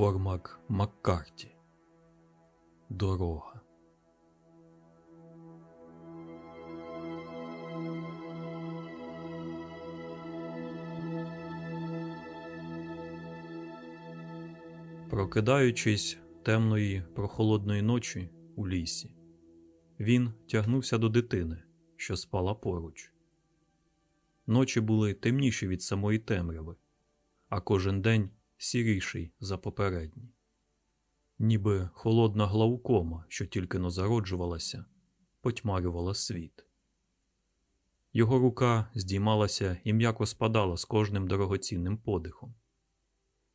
Кормак Маккарті. Дорога. Прокидаючись темної прохолодної ночі у лісі, він тягнувся до дитини, що спала поруч. Ночі були темніші від самої темряви, а кожен день сіріший за попередній. Ніби холодна глаукома, що тільки но зароджувалася, потьмарювала світ. Його рука здіймалася і м'яко спадала з кожним дорогоцінним подихом.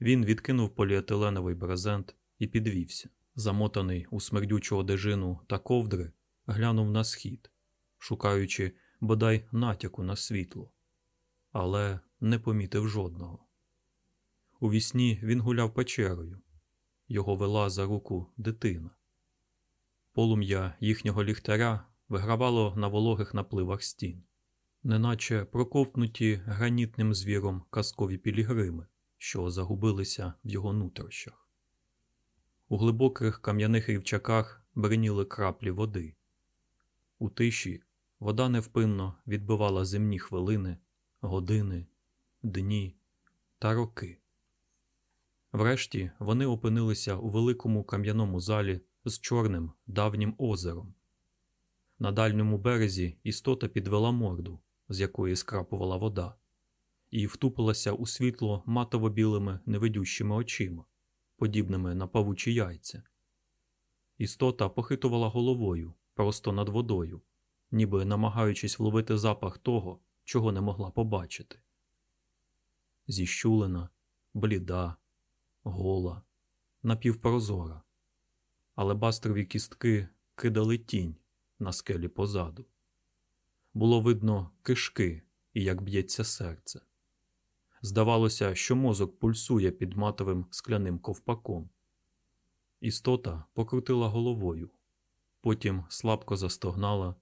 Він відкинув поліетиленовий брезент і підвівся, замотаний у смердючу одежину та ковдри, глянув на схід, шукаючи бодай натяку на світло, але не помітив жодного. У вісні він гуляв печерою, його вела за руку дитина. Полум'я їхнього ліхтаря вигравало на вологих напливах стін, неначе проковтнуті гранітним звіром казкові пілігрими, що загубилися в його нутрощах. У глибоких кам'яних рівчаках бриніли краплі води. У тиші вода невпинно відбивала земні хвилини, години, дні та роки. Врешті вони опинилися у великому кам'яному залі з чорним давнім озером. На дальньому березі істота підвела морду, з якої скрапувала вода, і втупилася у світло матово-білими невидющими очима, подібними на павучі яйця. Істота похитувала головою просто над водою, ніби намагаючись вловити запах того, чого не могла побачити. Зіщулена, бліда гола, напівпрозора, але бастрові кістки кидали тінь на скелі позаду. Було видно кишки і як б'ється серце. Здавалося, що мозок пульсує під матовим скляним ковпаком. Істота покрутила головою, потім слабко застогнала,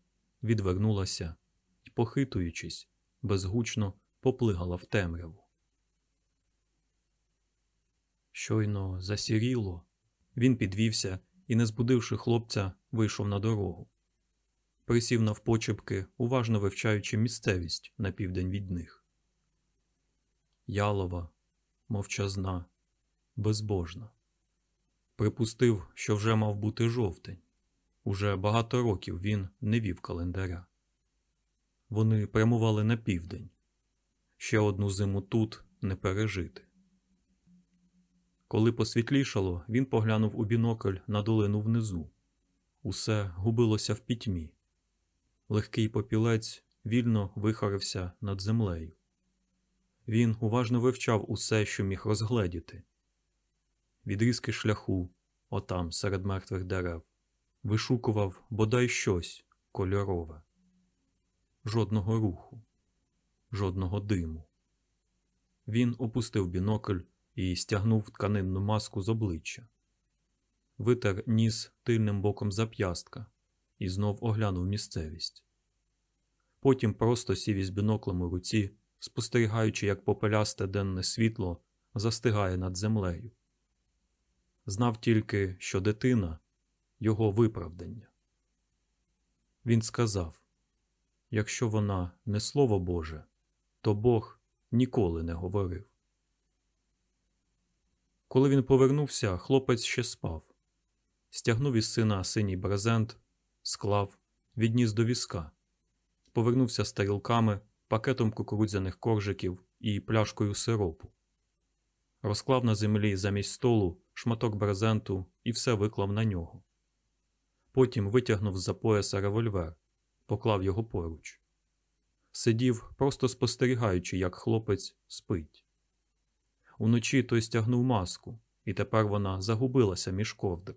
відвернулася і, похитуючись, безгучно поплигала в темряву. Щойно засіріло, він підвівся і, не збудивши хлопця, вийшов на дорогу. Присів навпочепки, уважно вивчаючи місцевість на південь від них. Ялова, мовчазна, безбожна. Припустив, що вже мав бути жовтень. Уже багато років він не вів календаря. Вони прямували на південь. Ще одну зиму тут не пережити. Коли посвітлішало, він поглянув у бінокль на долину внизу. Усе губилося в пітьмі. Легкий попілець вільно вихарився над землею. Він уважно вивчав усе, що міг розгледіти. Відрізки шляху, отам, серед мертвих дерев, вишукував бодай щось кольорове. Жодного руху, жодного диму. Він опустив бінокль і стягнув тканинну маску з обличчя. Витер ніс тильним боком зап'ястка і знов оглянув місцевість. Потім просто сів із біноклем у руці, спостерігаючи, як попелясте денне світло застигає над землею. Знав тільки, що дитина його виправдання. Він сказав якщо вона не слово Боже, то Бог ніколи не говорив. Коли він повернувся, хлопець ще спав. Стягнув із сина синій брезент, склав, відніс до візка, повернувся з тарілками, пакетом кукурудзяних коржиків і пляшкою сиропу. Розклав на землі замість столу шматок брезенту і все виклав на нього. Потім витягнув з-за пояса револьвер, поклав його поруч. Сидів, просто спостерігаючи, як хлопець спить. Уночі той стягнув маску, і тепер вона загубилася між ковдр.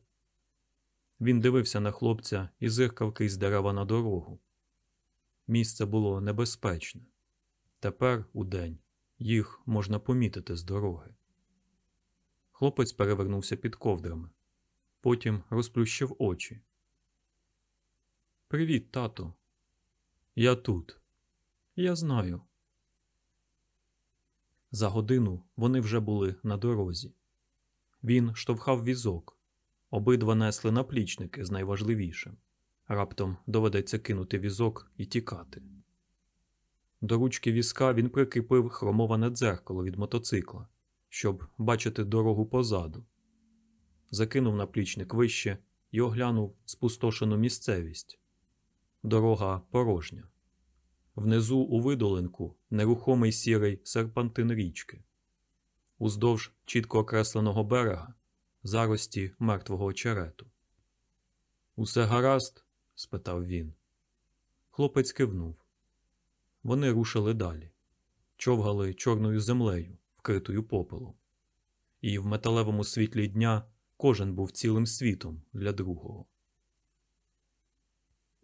Він дивився на хлопця і зиркав крізь дерева на дорогу. Місце було небезпечне. Тепер, у день, їх можна помітити з дороги. Хлопець перевернувся під ковдрами, потім розплющив очі. Привіт, тату. Я тут. Я знаю. За годину вони вже були на дорозі. Він штовхав візок, обидва несли наплічники з найважливішим. Раптом доведеться кинути візок і тікати. До ручки візка він прикріпив хромоване дзеркало від мотоцикла, щоб бачити дорогу позаду. Закинув наплічник вище і оглянув спустошену місцевість. Дорога порожня. Внизу у видолинку нерухомий сірий серпантин річки. Уздовж чітко окресленого берега зарості мертвого очерету. Усе гаразд? спитав він. Хлопець кивнув. Вони рушили далі, човгали чорною землею, вкритою попелом. І в металевому світлі дня кожен був цілим світом для другого.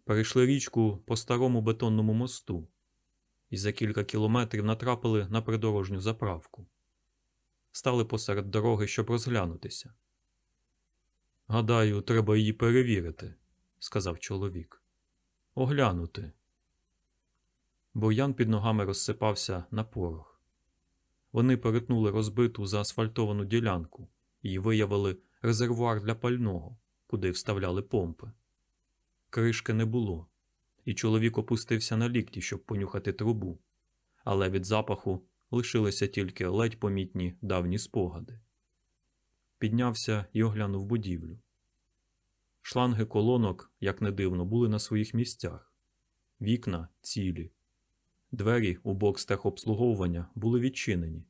Перейшли річку по старому бетонному мосту і за кілька кілометрів натрапили на придорожню заправку. Стали посеред дороги, щоб розглянутися. Гадаю, треба її перевірити, сказав чоловік. Оглянути. Бур'ян під ногами розсипався на порох. Вони перетнули розбиту заасфальтовану ділянку і виявили резервуар для пального, куди вставляли помпи. Кришки не було, і чоловік опустився на лікті, щоб понюхати трубу, але від запаху лишилися тільки ледь помітні давні спогади. Піднявся і оглянув будівлю. Шланги колонок, як не дивно, були на своїх місцях, вікна цілі. Двері у бокс техобслуговування були відчинені,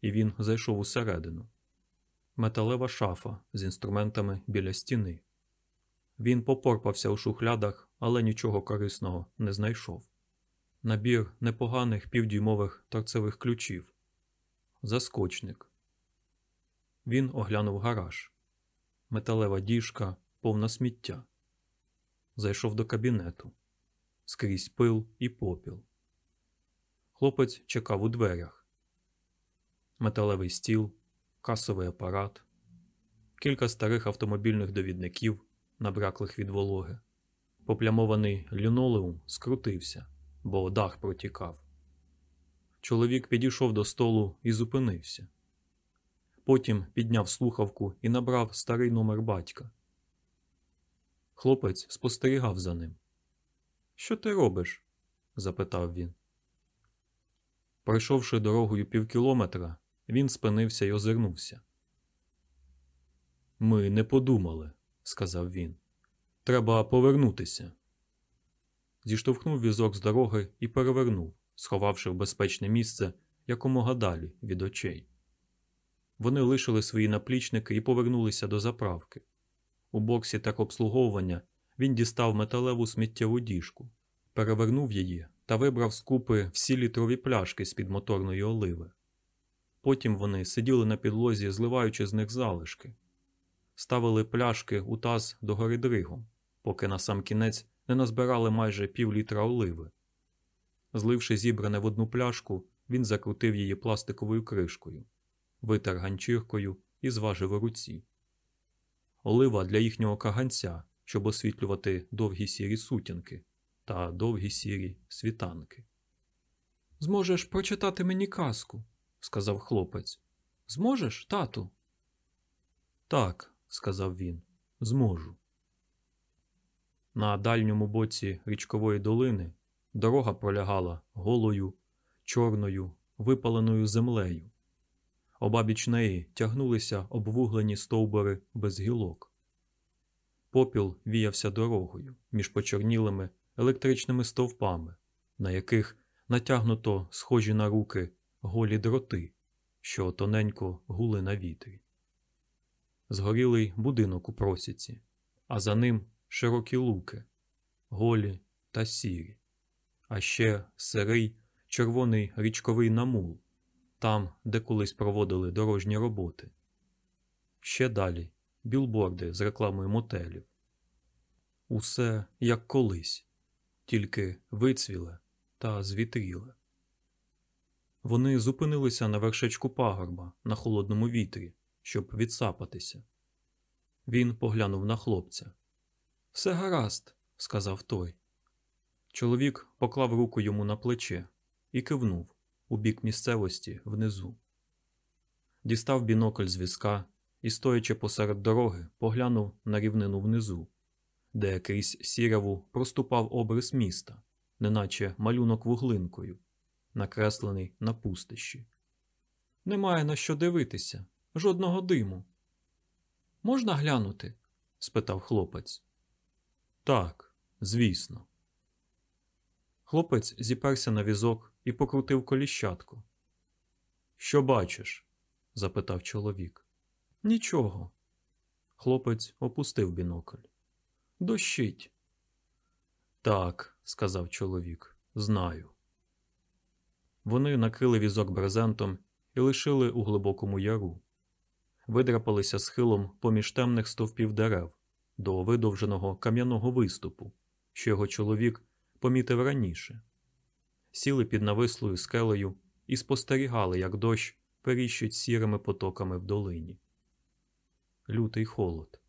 і він зайшов усередину. Металева шафа з інструментами біля стіни. Він попорпався у шухлядах, але нічого корисного не знайшов. Набір непоганих півдюймових торцевих ключів. Заскочник. Він оглянув гараж. Металева діжка, повна сміття. Зайшов до кабінету. Скрізь пил і попіл. Хлопець чекав у дверях. Металевий стіл, касовий апарат, кілька старих автомобільних довідників, набраклих від вологи. Поплямований лінолеум скрутився, бо дах протікав. Чоловік підійшов до столу і зупинився. Потім підняв слухавку і набрав старий номер батька. Хлопець спостерігав за ним. Що ти робиш? запитав він. Пройшовши дорогою півкілометра, він спинився й озирнувся. Ми не подумали, сказав він. Треба повернутися. Зіштовхнув візок з дороги і перевернув, сховавши в безпечне місце якомога далі від очей. Вони лишили свої наплічники і повернулися до заправки. У боксі техобслуговування він дістав металеву сміттєву діжку, перевернув її та вибрав з купи всі літрові пляшки з під моторної оливи. Потім вони сиділи на підлозі, зливаючи з них залишки, ставили пляшки у таз догори дригом, поки на сам кінець не назбирали майже пів літра оливи. Зливши зібране в одну пляшку, він закрутив її пластиковою кришкою, витер ганчіркою і зважив у руці. Олива для їхнього каганця, щоб освітлювати довгі сірі сутінки та довгі сірі світанки. Зможеш прочитати мені казку, сказав хлопець. Зможеш, тату? Так, сказав він, зможу. На дальньому боці річкової долини дорога пролягала голою, чорною, випаленою землею. Обабіч неї тягнулися обвуглені стовбури без гілок. Попіл віявся дорогою між почорнілими електричними стовпами, на яких натягнуто схожі на руки голі дроти, що тоненько гули на вітрі. Згорілий будинок у просіці, а за ним широкі луки, голі та сірі, а ще сирий червоний річковий намул, там, де колись проводили дорожні роботи. Ще далі білборди з рекламою мотелів. Усе як колись, тільки вицвіле та звітріле. Вони зупинилися на вершечку пагорба на холодному вітрі, щоб відсапатися. Він поглянув на хлопця. Все гаразд, сказав той. Чоловік поклав руку йому на плече і кивнув у бік місцевості внизу. Дістав бінокль з візка і, стоячи посеред дороги, поглянув на рівнину внизу, де крізь сіряву проступав обрис міста, неначе малюнок вуглинкою, накреслений на пустищі. Немає на що дивитися, жодного диму. Можна глянути? спитав хлопець. Так, звісно. Хлопець зіперся на візок і покрутив коліщатку. Що бачиш? запитав чоловік. Нічого. Хлопець опустив бінокль. Дощить. Так, сказав чоловік, знаю. Вони накрили візок брезентом і лишили у глибокому яру, видрапалися схилом поміж темних стовпів дерев до видовженого кам'яного виступу, що його чоловік помітив раніше, сіли під навислою скелею і спостерігали, як дощ періщить сірими потоками в долині. Лютий холод.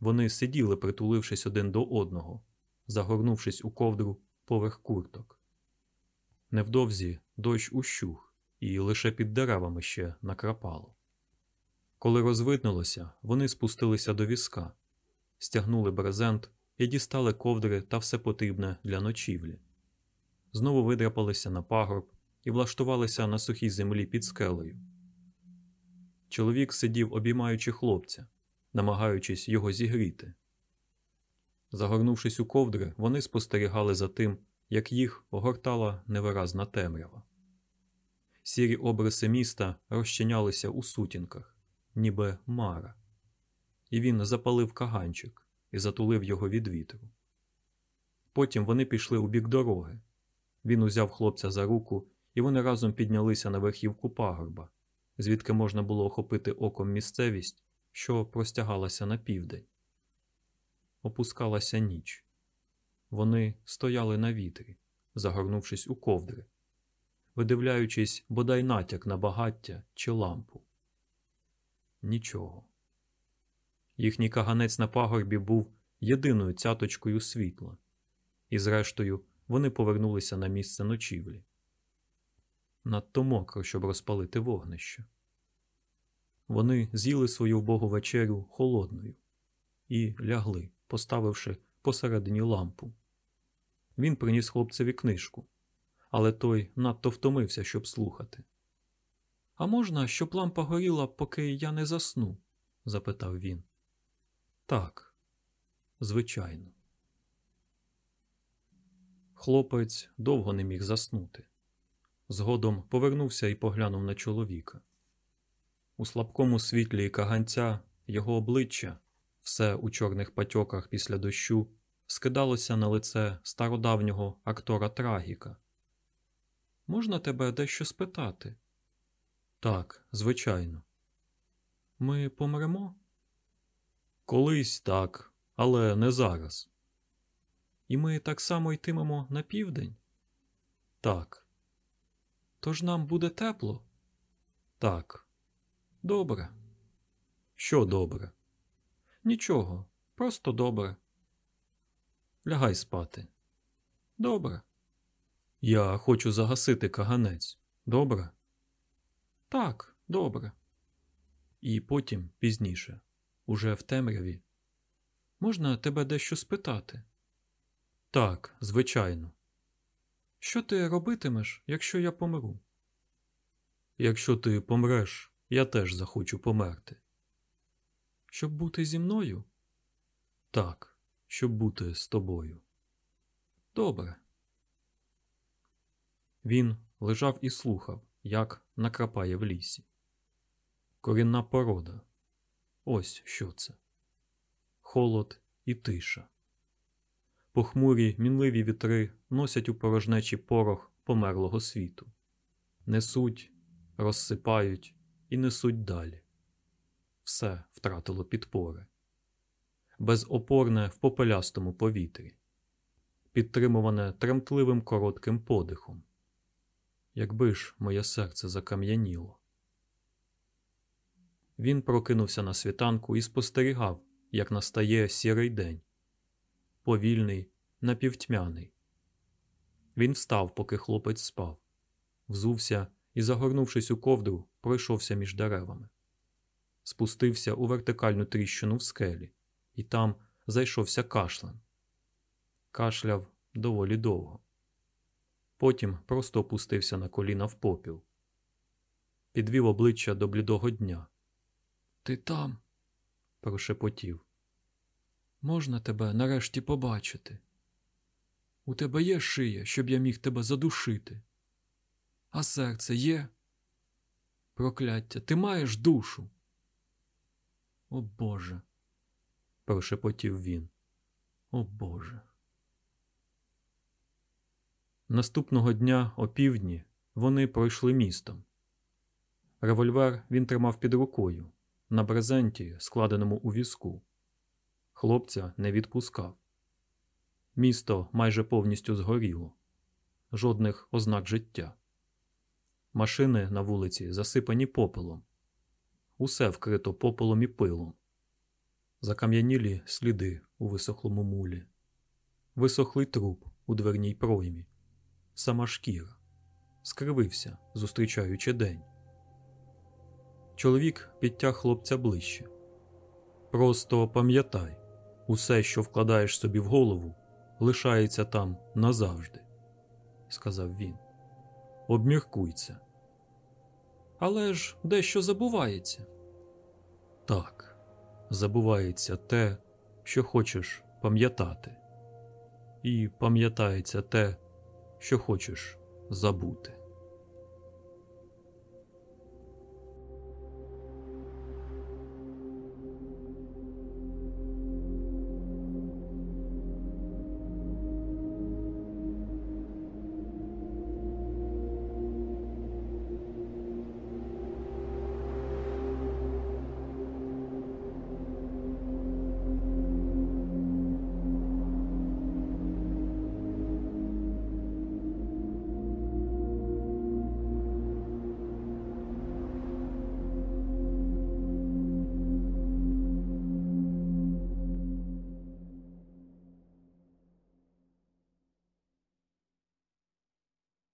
Вони сиділи, притулившись один до одного, загорнувшись у ковдру поверх курток. Невдовзі дощ ущух і лише під деревами ще накрапало. Коли розвиднулося, вони спустилися до візка, стягнули брезент і дістали ковдри та все потрібне для ночівлі. Знову видряпалися на пагорб і влаштувалися на сухій землі під скелею. Чоловік сидів, обіймаючи хлопця, намагаючись його зігріти. Загорнувшись у ковдри, вони спостерігали за тим, як їх огортала невиразна темрява. Сірі обриси міста розчинялися у сутінках, ніби мара, і він запалив каганчик і затулив його від вітру. Потім вони пішли у бік дороги. Він узяв хлопця за руку, і вони разом піднялися на верхівку пагорба, звідки можна було охопити оком місцевість, що простягалася на південь. Опускалася ніч. Вони стояли на вітрі, загорнувшись у ковдри, видивляючись бодай натяк на багаття чи лампу. Нічого. Їхній каганець на пагорбі був єдиною цяточкою світла, і, зрештою, вони повернулися на місце ночівлі. Надто мокро, щоб розпалити вогнище. Вони з'їли свою вбогу вечерю холодною і лягли, поставивши посередині лампу. Він приніс хлопцеві книжку, але той надто втомився, щоб слухати. А можна, щоб лампа горіла, поки я не засну? запитав він. Так, звичайно. Хлопець довго не міг заснути. Згодом повернувся і поглянув на чоловіка. У слабкому світлі каганця його обличчя, все у чорних патьоках після дощу, скидалося на лице стародавнього актора Трагіка. Можна тебе дещо спитати? Так, звичайно. Ми помремо? Колись так, але не зараз. І ми так само йтимемо на південь? Так. Тож нам буде тепло? Так. Добре. Що добре? Нічого, просто добре. Лягай спати. Добре. Я хочу загасити каганець. Добре? Так, добре. І потім пізніше, уже в темряві. Можна тебе дещо спитати? Так, звичайно. Що ти робитимеш, якщо я помру? Якщо ти помреш, я теж захочу померти. Щоб бути зі мною? Так, щоб бути з тобою. Добре. Він лежав і слухав, як накрапає в лісі. Корінна порода. Ось що це. Холод і тиша. Похмурі мінливі вітри носять у порожнечі порох померлого світу, несуть, розсипають і несуть далі. Все втратило підпори, безопорне в попелястому повітрі, підтримуване тремтливим коротким подихом. Якби ж моє серце закам'яніло. Він прокинувся на світанку і спостерігав, як настає сірий день повільний, напівтьмяний. Він встав, поки хлопець спав, взувся і, загорнувшись у ковдру, пройшовся між деревами. спустився у вертикальну тріщину в скелі, і там зайшовся кашлем. Кашляв доволі довго. Потім просто опустився на коліна в попіл. Підвів обличчя до блідого дня. Ти там, прошепотів. Можна тебе нарешті побачити? У тебе є шия, щоб я міг тебе задушити. А серце є? Прокляття, ти маєш душу. О Боже, прошепотів він. О Боже. Наступного дня о півдні вони пройшли містом. Револьвер він тримав під рукою на брезенті, складеному у візку. Хлопця не відпускав. Місто майже повністю згоріло, жодних ознак життя. Машини на вулиці засипані попелом, усе вкрито попелом і пилом, закам'янілі сліди у висохлому мулі, висохлий труп у дверній проймі, сама шкіра, скривився, зустрічаючи день. Чоловік підтяг хлопця ближче. Просто пам'ятай, усе, що вкладаєш собі в голову, лишається там назавжди, сказав він. Обміркуй це. Але ж дещо забувається. Так, забувається те, що хочеш пам'ятати, і пам'ятається те, що хочеш забути.